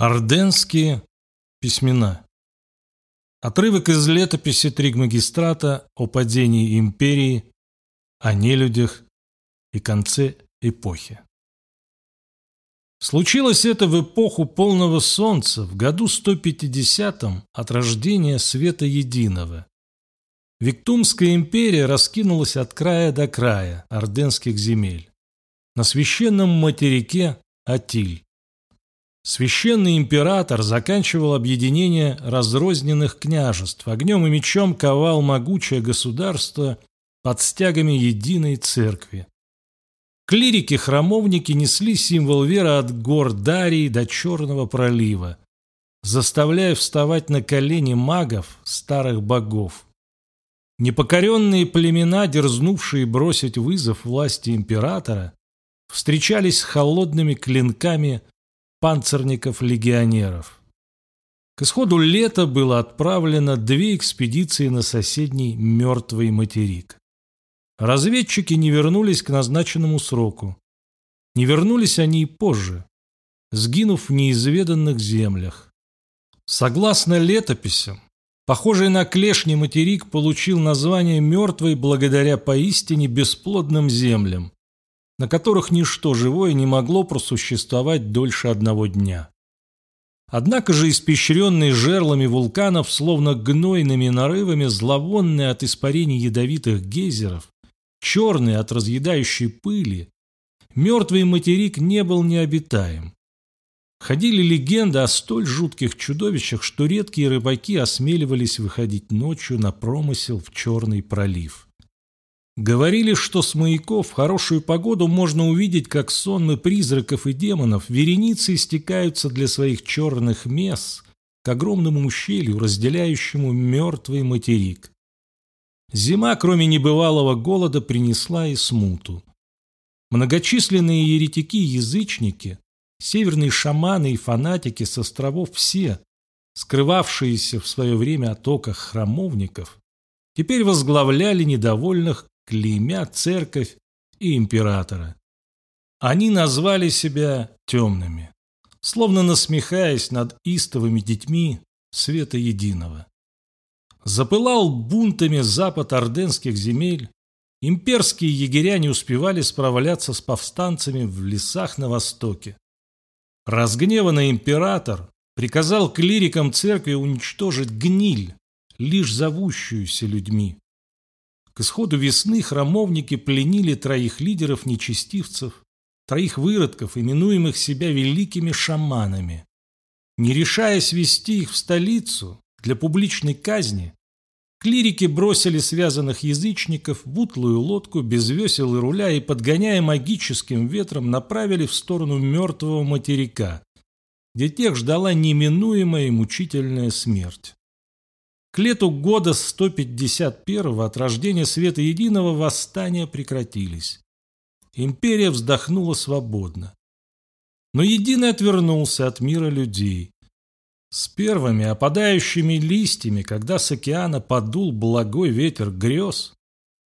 Орденские письмена. Отрывок из летописи Тригмагистрата о падении империи, о нелюдях и конце эпохи. Случилось это в эпоху полного солнца, в году 150-м от рождения света единого. Виктумская империя раскинулась от края до края орденских земель. На священном материке Атиль. Священный император заканчивал объединение разрозненных княжеств, огнем и мечом ковал могучее государство под стягами единой церкви. Клирики-храмовники несли символ веры от гор Дарии до Черного пролива, заставляя вставать на колени магов, старых богов. Непокоренные племена, дерзнувшие бросить вызов власти императора, встречались с холодными клинками панцирников-легионеров. К исходу лета было отправлено две экспедиции на соседний мертвый материк. Разведчики не вернулись к назначенному сроку. Не вернулись они и позже, сгинув в неизведанных землях. Согласно летописям, похожий на клешни материк получил название «мертвый» благодаря поистине бесплодным землям, на которых ничто живое не могло просуществовать дольше одного дня. Однако же испещренные жерлами вулканов, словно гнойными нарывами, зловонные от испарений ядовитых гейзеров, черные от разъедающей пыли, мертвый материк не был необитаем. Ходили легенды о столь жутких чудовищах, что редкие рыбаки осмеливались выходить ночью на промысел в Черный пролив. Говорили, что с маяков в хорошую погоду можно увидеть, как сонмы призраков и демонов вереницы истекаются для своих черных мес к огромному ущелью, разделяющему мертвый материк. Зима, кроме небывалого голода, принесла и смуту. Многочисленные еретики-язычники, северные шаманы и фанатики с островов все, скрывавшиеся в свое время от ока храмовников, теперь возглавляли недовольных клеймя церковь и императора. Они назвали себя темными, словно насмехаясь над истовыми детьми света единого. Запылал бунтами запад орденских земель, имперские егеря не успевали справляться с повстанцами в лесах на востоке. Разгневанный император приказал клирикам церкви уничтожить гниль, лишь зовущуюся людьми. К исходу весны храмовники пленили троих лидеров-нечестивцев, троих выродков, именуемых себя великими шаманами. Не решаясь вести их в столицу для публичной казни, клирики бросили связанных язычников в утлую лодку без весел и руля и, подгоняя магическим ветром, направили в сторону мертвого материка, где тех ждала неминуемая и мучительная смерть. К лету года 151 от рождения света единого восстания прекратились. Империя вздохнула свободно. Но единый отвернулся от мира людей. С первыми опадающими листьями, когда с океана подул благой ветер грез,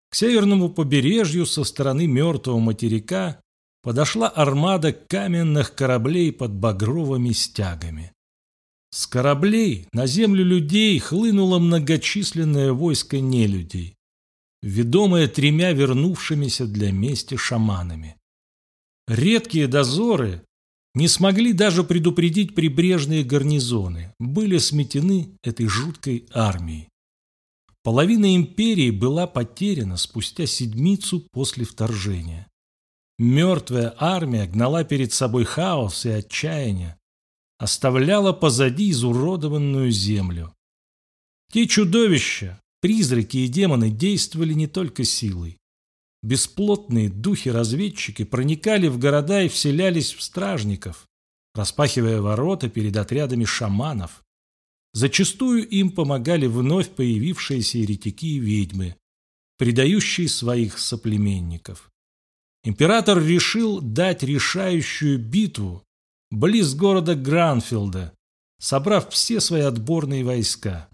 к северному побережью со стороны мертвого материка подошла армада каменных кораблей под багровыми стягами. С кораблей на землю людей хлынуло многочисленное войско нелюдей, ведомое тремя вернувшимися для мести шаманами. Редкие дозоры не смогли даже предупредить прибрежные гарнизоны, были сметены этой жуткой армией. Половина империи была потеряна спустя седмицу после вторжения. Мертвая армия гнала перед собой хаос и отчаяние, оставляла позади изуродованную землю. Те чудовища, призраки и демоны действовали не только силой. Бесплотные духи-разведчики проникали в города и вселялись в стражников, распахивая ворота перед отрядами шаманов. Зачастую им помогали вновь появившиеся еретики и ведьмы, предающие своих соплеменников. Император решил дать решающую битву близ города Гранфилда, собрав все свои отборные войска.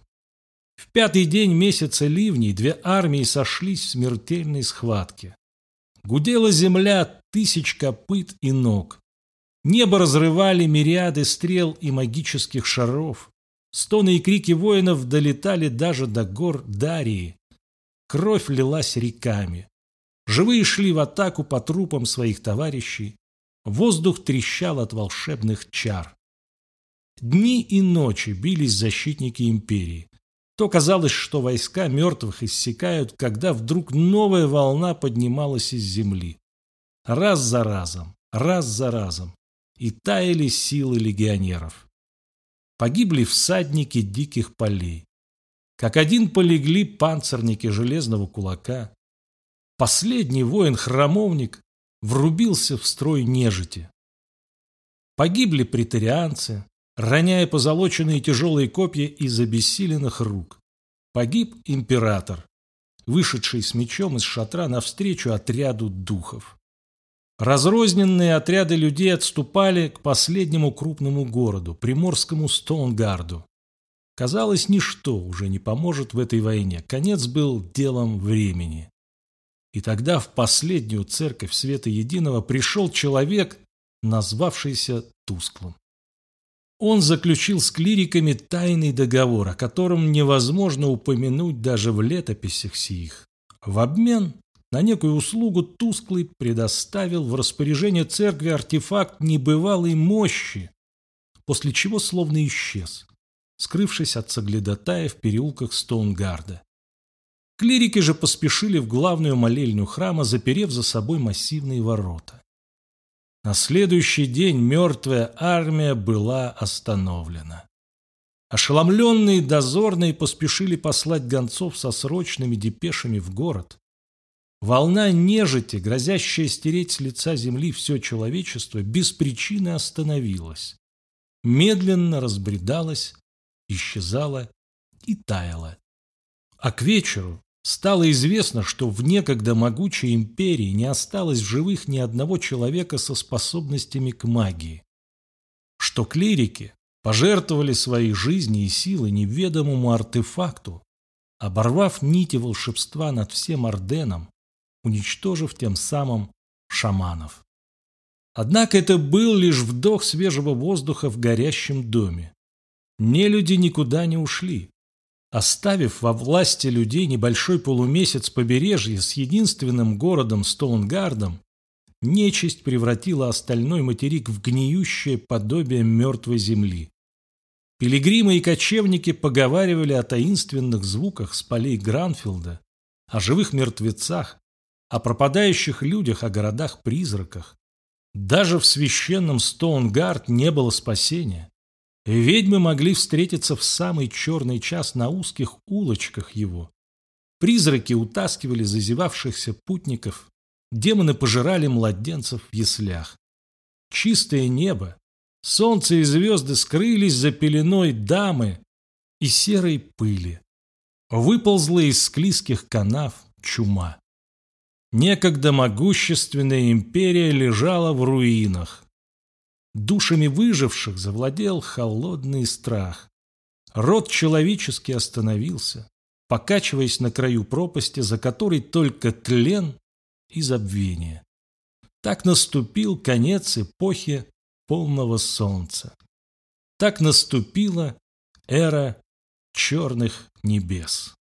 В пятый день месяца ливней две армии сошлись в смертельной схватке. Гудела земля тысяч копыт и ног. Небо разрывали мириады стрел и магических шаров. Стоны и крики воинов долетали даже до гор Дарии. Кровь лилась реками. Живые шли в атаку по трупам своих товарищей. Воздух трещал от волшебных чар. Дни и ночи бились защитники империи. То казалось, что войска мертвых иссякают, когда вдруг новая волна поднималась из земли. Раз за разом, раз за разом. И таяли силы легионеров. Погибли всадники диких полей. Как один полегли панцирники железного кулака. Последний воин-храмовник врубился в строй нежити. Погибли претарианцы, роняя позолоченные тяжелые копья из обессиленных рук. Погиб император, вышедший с мечом из шатра навстречу отряду духов. Разрозненные отряды людей отступали к последнему крупному городу, приморскому Стоунгарду. Казалось, ничто уже не поможет в этой войне, конец был делом времени. И тогда в последнюю церковь Света Единого пришел человек, назвавшийся Тусклым. Он заключил с клириками тайный договор, о котором невозможно упомянуть даже в летописях сих. В обмен на некую услугу Тусклый предоставил в распоряжение церкви артефакт небывалой мощи, после чего словно исчез, скрывшись от соглядатая в переулках Стоунгарда. Клирики же поспешили в главную молельню храма, заперев за собой массивные ворота. На следующий день мертвая армия была остановлена. Ошеломленные дозорные поспешили послать гонцов со срочными депешами в город. Волна нежити, грозящая стереть с лица земли все человечество, без причины остановилась. Медленно разбредалась, исчезала и таяла. А к вечеру Стало известно, что в некогда могучей империи не осталось в живых ни одного человека со способностями к магии. Что клирики пожертвовали свои жизни и силы неведомому артефакту, оборвав нити волшебства над всем Орденом, уничтожив тем самым шаманов. Однако это был лишь вдох свежего воздуха в горящем доме. Нелюди никуда не ушли. Оставив во власти людей небольшой полумесяц побережья с единственным городом Стоунгардом, нечисть превратила остальной материк в гниющее подобие мертвой земли. Пилигримы и кочевники поговаривали о таинственных звуках с полей Гранфилда, о живых мертвецах, о пропадающих людях, о городах-призраках. Даже в священном Стоунгард не было спасения. Ведьмы могли встретиться в самый черный час на узких улочках его. Призраки утаскивали зазевавшихся путников, демоны пожирали младенцев в яслях. Чистое небо, солнце и звезды скрылись за пеленой дамы и серой пыли. Выползла из склизких канав чума. Некогда могущественная империя лежала в руинах. Душами выживших завладел холодный страх. Род человеческий остановился, покачиваясь на краю пропасти, за которой только тлен и забвение. Так наступил конец эпохи полного солнца. Так наступила эра черных небес.